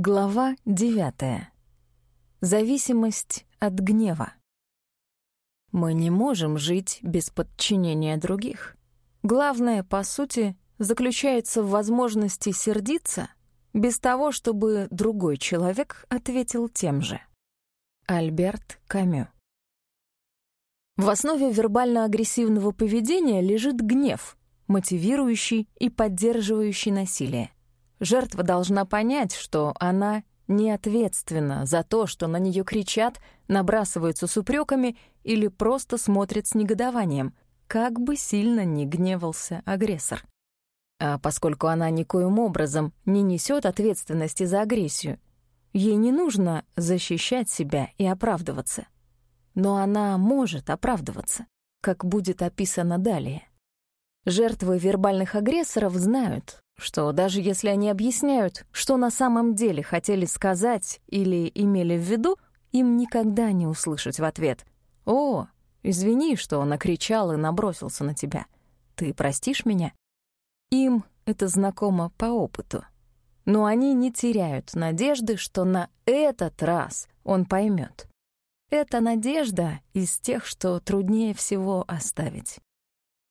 Глава девятая. Зависимость от гнева. Мы не можем жить без подчинения других. Главное, по сути, заключается в возможности сердиться без того, чтобы другой человек ответил тем же. Альберт Камю. В основе вербально-агрессивного поведения лежит гнев, мотивирующий и поддерживающий насилие. Жертва должна понять, что она не ответственна за то, что на нее кричат, набрасываются с упреками или просто смотрят с негодованием, как бы сильно ни гневался агрессор. А поскольку она никоим образом не несет ответственности за агрессию, ей не нужно защищать себя и оправдываться. Но она может оправдываться, как будет описано далее. Жертвы вербальных агрессоров знают, что даже если они объясняют, что на самом деле хотели сказать или имели в виду, им никогда не услышать в ответ «О, извини, что накричал и набросился на тебя. Ты простишь меня?» Им это знакомо по опыту. Но они не теряют надежды, что на этот раз он поймет. Эта надежда из тех, что труднее всего оставить.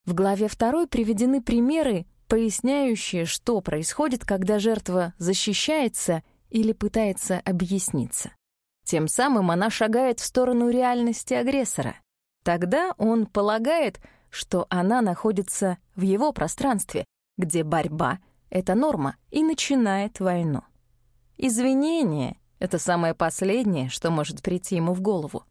В главе второй приведены примеры поясняющее, что происходит, когда жертва защищается или пытается объясниться. Тем самым она шагает в сторону реальности агрессора. Тогда он полагает, что она находится в его пространстве, где борьба — это норма, и начинает войну. Извинение — это самое последнее, что может прийти ему в голову.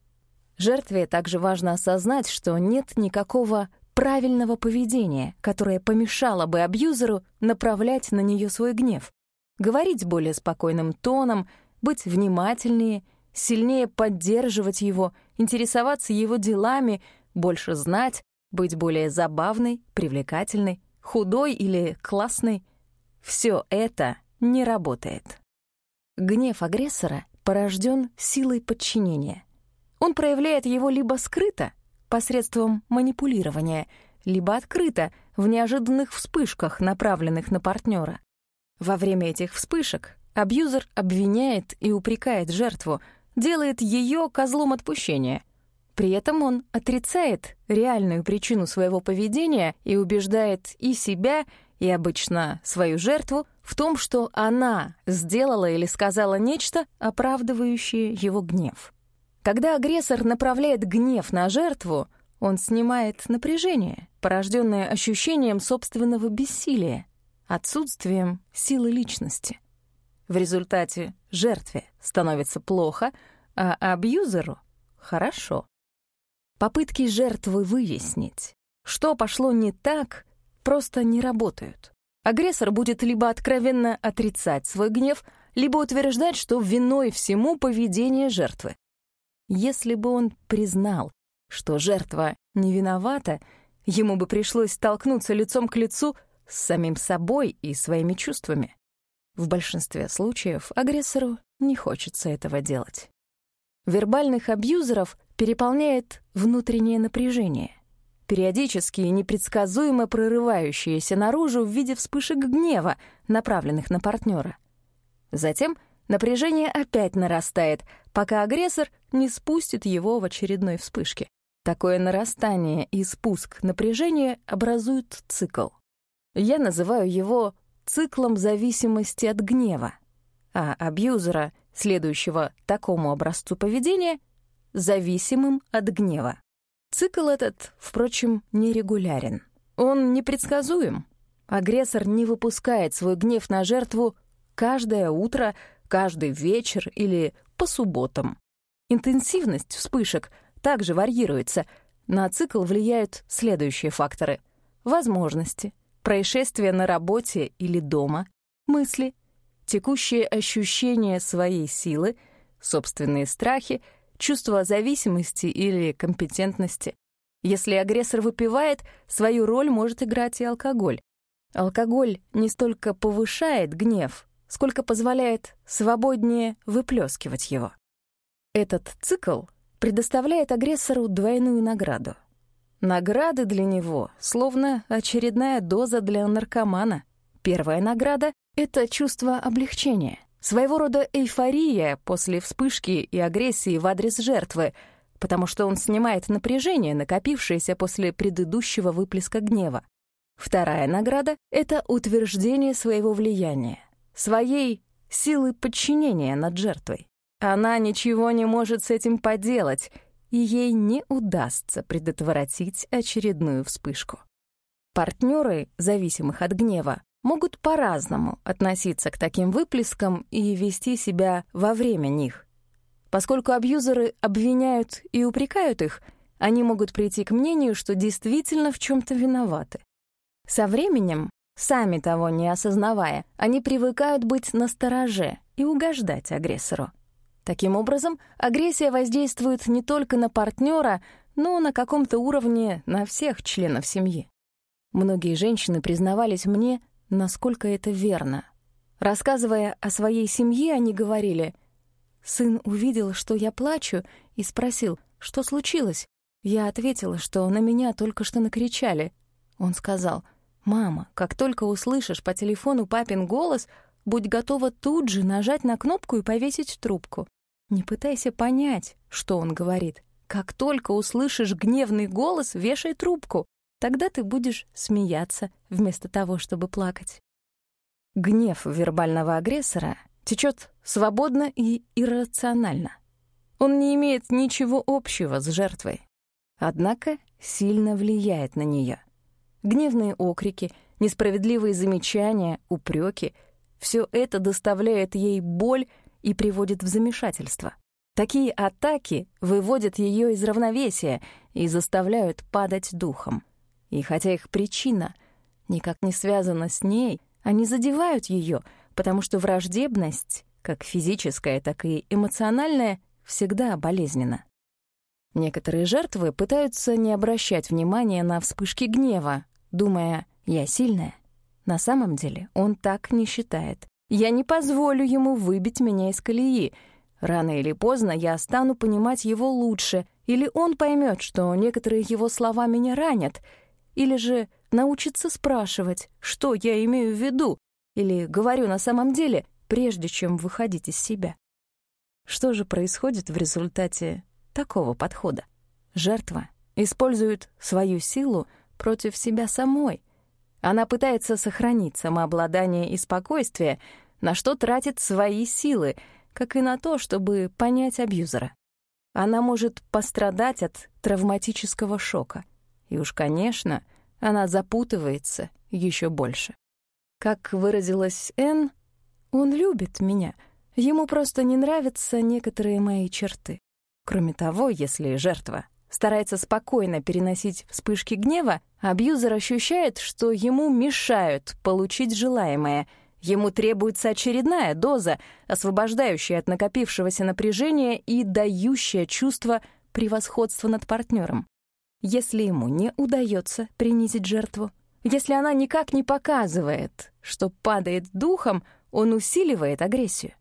Жертве также важно осознать, что нет никакого правильного поведения, которое помешало бы абьюзеру направлять на нее свой гнев. Говорить более спокойным тоном, быть внимательнее, сильнее поддерживать его, интересоваться его делами, больше знать, быть более забавной, привлекательной, худой или классной. Все это не работает. Гнев агрессора порожден силой подчинения. Он проявляет его либо скрыто, посредством манипулирования, либо открыто, в неожиданных вспышках, направленных на партнера. Во время этих вспышек абьюзер обвиняет и упрекает жертву, делает ее козлом отпущения. При этом он отрицает реальную причину своего поведения и убеждает и себя, и обычно свою жертву в том, что она сделала или сказала нечто, оправдывающее его гнев. Когда агрессор направляет гнев на жертву, он снимает напряжение, порожденное ощущением собственного бессилия, отсутствием силы личности. В результате жертве становится плохо, а абьюзеру — хорошо. Попытки жертвы выяснить, что пошло не так, просто не работают. Агрессор будет либо откровенно отрицать свой гнев, либо утверждать, что виной всему поведение жертвы. Если бы он признал, что жертва не виновата, ему бы пришлось столкнуться лицом к лицу с самим собой и своими чувствами. В большинстве случаев агрессору не хочется этого делать. Вербальных абьюзеров переполняет внутреннее напряжение, периодически и непредсказуемо прорывающееся наружу в виде вспышек гнева, направленных на партнера. Затем Напряжение опять нарастает, пока агрессор не спустит его в очередной вспышке. Такое нарастание и спуск напряжения образуют цикл. Я называю его циклом зависимости от гнева, а абьюзера, следующего такому образцу поведения, зависимым от гнева. Цикл этот, впрочем, нерегулярен. Он непредсказуем. Агрессор не выпускает свой гнев на жертву каждое утро, каждый вечер или по субботам. Интенсивность вспышек также варьируется. На цикл влияют следующие факторы. Возможности, происшествия на работе или дома, мысли, текущие ощущения своей силы, собственные страхи, чувство зависимости или компетентности. Если агрессор выпивает, свою роль может играть и алкоголь. Алкоголь не столько повышает гнев, сколько позволяет свободнее выплескивать его. Этот цикл предоставляет агрессору двойную награду. Награды для него словно очередная доза для наркомана. Первая награда — это чувство облегчения. Своего рода эйфория после вспышки и агрессии в адрес жертвы, потому что он снимает напряжение, накопившееся после предыдущего выплеска гнева. Вторая награда — это утверждение своего влияния, своей силы подчинения над жертвой. Она ничего не может с этим поделать, и ей не удастся предотвратить очередную вспышку. Партнеры, зависимых от гнева, могут по-разному относиться к таким выплескам и вести себя во время них. Поскольку абьюзеры обвиняют и упрекают их, они могут прийти к мнению, что действительно в чем то виноваты. Со временем, сами того не осознавая, они привыкают быть настороже и угождать агрессору. Таким образом, агрессия воздействует не только на партнера, но на каком-то уровне на всех членов семьи. Многие женщины признавались мне, насколько это верно. Рассказывая о своей семье, они говорили, «Сын увидел, что я плачу, и спросил, что случилось?» Я ответила, что на меня только что накричали. Он сказал, «Мама, как только услышишь по телефону папин голос, будь готова тут же нажать на кнопку и повесить трубку. Не пытайся понять, что он говорит. Как только услышишь гневный голос, вешай трубку. Тогда ты будешь смеяться вместо того, чтобы плакать. Гнев вербального агрессора течет свободно и иррационально. Он не имеет ничего общего с жертвой, однако сильно влияет на нее. Гневные окрики, несправедливые замечания, упреки — все это доставляет ей боль и приводит в замешательство. Такие атаки выводят ее из равновесия и заставляют падать духом. И хотя их причина никак не связана с ней, они задевают ее, потому что враждебность, как физическая, так и эмоциональная, всегда болезненна. Некоторые жертвы пытаются не обращать внимания на вспышки гнева, думая «я сильная». На самом деле он так не считает. «Я не позволю ему выбить меня из колеи», Рано или поздно я стану понимать его лучше, или он поймет, что некоторые его слова меня ранят, или же научиться спрашивать, что я имею в виду, или говорю на самом деле, прежде чем выходить из себя. Что же происходит в результате такого подхода? Жертва использует свою силу против себя самой. Она пытается сохранить самообладание и спокойствие, на что тратит свои силы, как и на то, чтобы понять абьюзера. Она может пострадать от травматического шока — и уж, конечно, она запутывается еще больше. Как выразилась Энн, он любит меня. Ему просто не нравятся некоторые мои черты. Кроме того, если жертва старается спокойно переносить вспышки гнева, абьюзер ощущает, что ему мешают получить желаемое. Ему требуется очередная доза, освобождающая от накопившегося напряжения и дающая чувство превосходства над партнером. Если ему не удается принизить жертву, если она никак не показывает, что падает духом, он усиливает агрессию.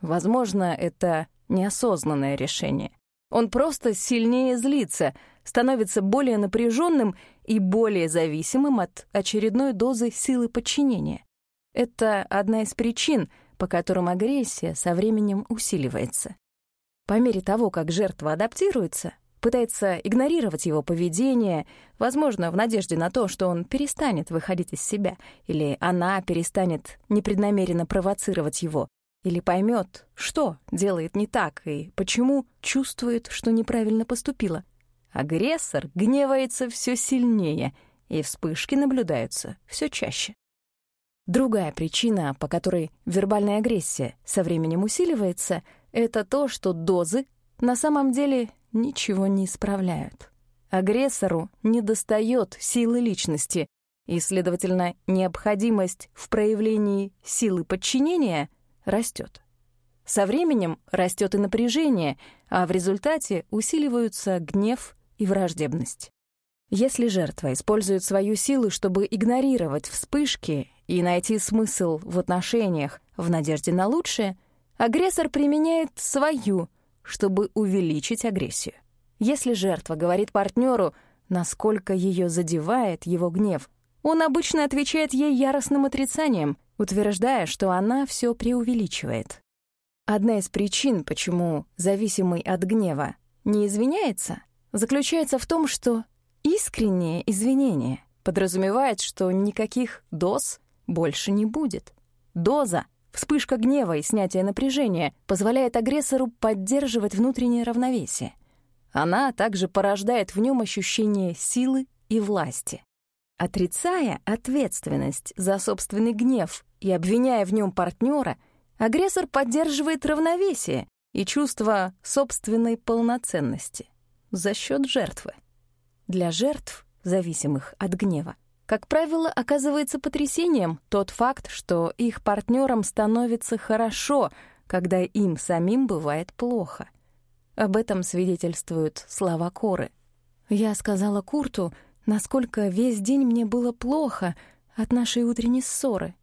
Возможно, это неосознанное решение. Он просто сильнее злится, становится более напряженным и более зависимым от очередной дозы силы подчинения. Это одна из причин, по которым агрессия со временем усиливается. По мере того, как жертва адаптируется, пытается игнорировать его поведение, возможно, в надежде на то, что он перестанет выходить из себя, или она перестанет непреднамеренно провоцировать его, или поймет, что делает не так и почему чувствует, что неправильно поступила. Агрессор гневается все сильнее, и вспышки наблюдаются все чаще. Другая причина, по которой вербальная агрессия со временем усиливается, это то, что дозы на самом деле ничего не исправляют. Агрессору недостает силы личности, и, следовательно, необходимость в проявлении силы подчинения растет. Со временем растет и напряжение, а в результате усиливаются гнев и враждебность. Если жертва использует свою силу, чтобы игнорировать вспышки и найти смысл в отношениях в надежде на лучшее, агрессор применяет свою чтобы увеличить агрессию. Если жертва говорит партнеру, насколько ее задевает его гнев, он обычно отвечает ей яростным отрицанием, утверждая, что она все преувеличивает. Одна из причин, почему зависимый от гнева не извиняется, заключается в том, что искреннее извинение подразумевает, что никаких доз больше не будет. Доза Вспышка гнева и снятие напряжения позволяет агрессору поддерживать внутреннее равновесие. Она также порождает в нем ощущение силы и власти. Отрицая ответственность за собственный гнев и обвиняя в нем партнера, агрессор поддерживает равновесие и чувство собственной полноценности за счет жертвы. Для жертв, зависимых от гнева, как правило, оказывается потрясением тот факт, что их партнерам становится хорошо, когда им самим бывает плохо. Об этом свидетельствуют слова Коры. «Я сказала Курту, насколько весь день мне было плохо от нашей утренней ссоры.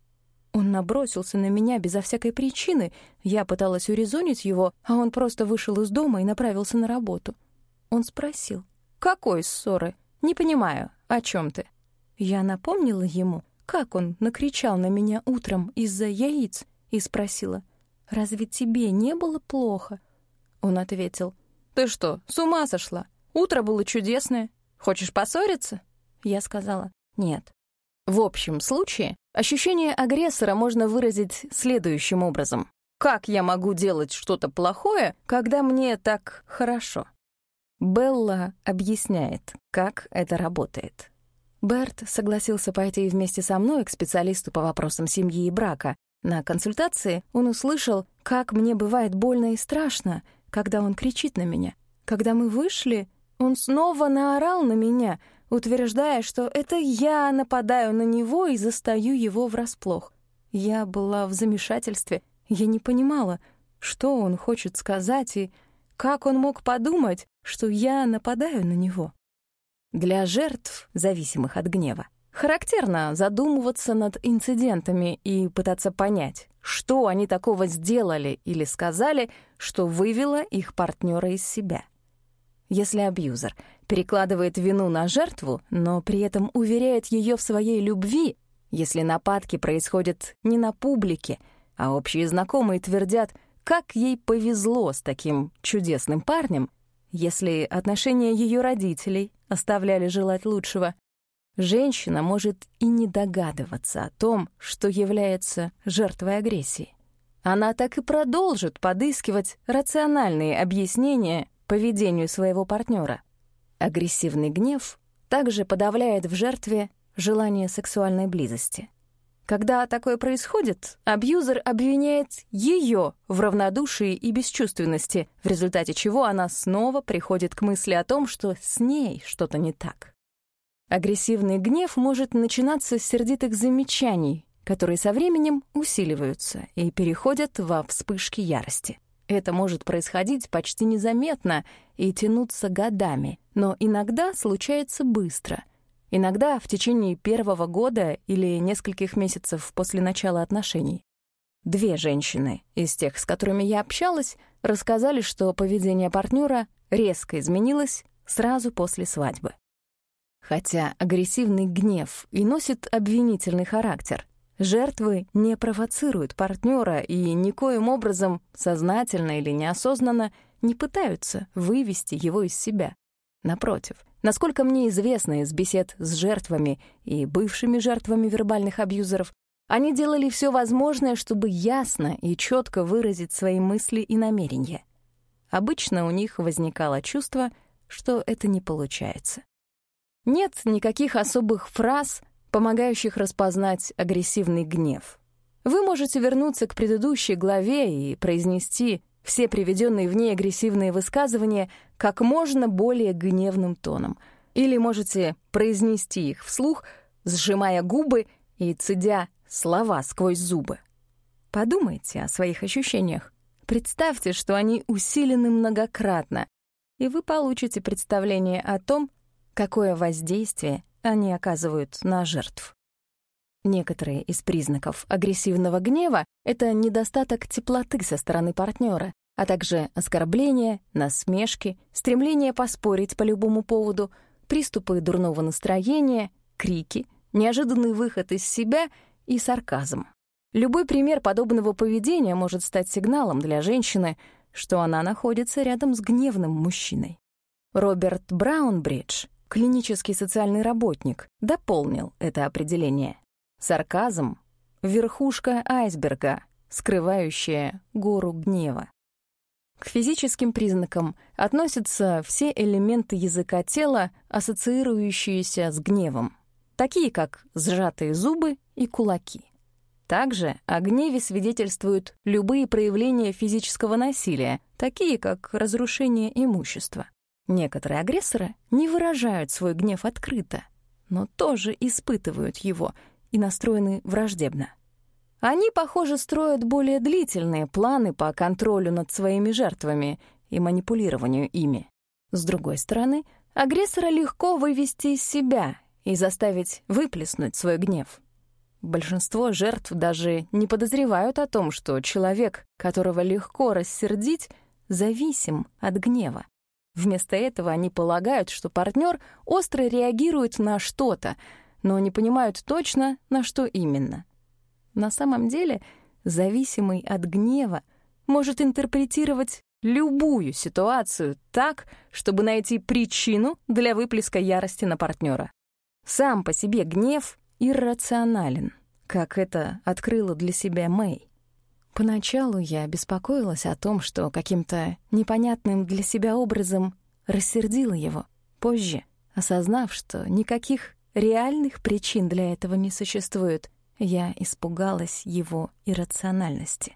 Он набросился на меня безо всякой причины, я пыталась урезонить его, а он просто вышел из дома и направился на работу. Он спросил, «Какой ссоры? Не понимаю, о чем ты?» Я напомнила ему, как он накричал на меня утром из-за яиц, и спросила, «Разве тебе не было плохо?» Он ответил, «Ты что, с ума сошла? Утро было чудесное. Хочешь поссориться?» Я сказала, «Нет». В общем случае, ощущение агрессора можно выразить следующим образом. «Как я могу делать что-то плохое, когда мне так хорошо?» Белла объясняет, как это работает. Берт согласился пойти вместе со мной к специалисту по вопросам семьи и брака. На консультации он услышал, как мне бывает больно и страшно, когда он кричит на меня. Когда мы вышли, он снова наорал на меня, утверждая, что это я нападаю на него и застаю его врасплох. Я была в замешательстве, я не понимала, что он хочет сказать и как он мог подумать, что я нападаю на него. Для жертв, зависимых от гнева, характерно задумываться над инцидентами и пытаться понять, что они такого сделали или сказали, что вывело их партнера из себя. Если абьюзер перекладывает вину на жертву, но при этом уверяет ее в своей любви, если нападки происходят не на публике, а общие знакомые твердят, как ей повезло с таким чудесным парнем, если отношения ее родителей оставляли желать лучшего, женщина может и не догадываться о том, что является жертвой агрессии. Она так и продолжит подыскивать рациональные объяснения поведению своего партнера. Агрессивный гнев также подавляет в жертве желание сексуальной близости. Когда такое происходит, абьюзер обвиняет ее в равнодушии и бесчувственности, в результате чего она снова приходит к мысли о том, что с ней что-то не так. Агрессивный гнев может начинаться с сердитых замечаний, которые со временем усиливаются и переходят во вспышки ярости. Это может происходить почти незаметно и тянуться годами, но иногда случается быстро — Иногда в течение первого года или нескольких месяцев после начала отношений. Две женщины из тех, с которыми я общалась, рассказали, что поведение партнера резко изменилось сразу после свадьбы. Хотя агрессивный гнев и носит обвинительный характер, жертвы не провоцируют партнера и никоим образом, сознательно или неосознанно, не пытаются вывести его из себя. Напротив, Насколько мне известно из бесед с жертвами и бывшими жертвами вербальных абьюзеров, они делали все возможное, чтобы ясно и четко выразить свои мысли и намерения. Обычно у них возникало чувство, что это не получается. Нет никаких особых фраз, помогающих распознать агрессивный гнев. Вы можете вернуться к предыдущей главе и произнести все приведенные в ней агрессивные высказывания как можно более гневным тоном. Или можете произнести их вслух, сжимая губы и цедя слова сквозь зубы. Подумайте о своих ощущениях. Представьте, что они усилены многократно, и вы получите представление о том, какое воздействие они оказывают на жертв. Некоторые из признаков агрессивного гнева — это недостаток теплоты со стороны партнера, а также оскорбления, насмешки, стремление поспорить по любому поводу, приступы дурного настроения, крики, неожиданный выход из себя и сарказм. Любой пример подобного поведения может стать сигналом для женщины, что она находится рядом с гневным мужчиной. Роберт Браунбридж, клинический социальный работник, дополнил это определение. Сарказм — верхушка айсберга, скрывающая гору гнева. К физическим признакам относятся все элементы языка тела, ассоциирующиеся с гневом, такие как сжатые зубы и кулаки. Также о гневе свидетельствуют любые проявления физического насилия, такие как разрушение имущества. Некоторые агрессоры не выражают свой гнев открыто, но тоже испытывают его и настроены враждебно. Они, похоже, строят более длительные планы по контролю над своими жертвами и манипулированию ими. С другой стороны, агрессора легко вывести из себя и заставить выплеснуть свой гнев. Большинство жертв даже не подозревают о том, что человек, которого легко рассердить, зависим от гнева. Вместо этого они полагают, что партнер остро реагирует на что-то, но не понимают точно, на что именно. На самом деле, зависимый от гнева может интерпретировать любую ситуацию так, чтобы найти причину для выплеска ярости на партнера. Сам по себе гнев иррационален, как это открыла для себя Мэй. Поначалу я беспокоилась о том, что каким-то непонятным для себя образом рассердила его. Позже, осознав, что никаких реальных причин для этого не существует, я испугалась его иррациональности.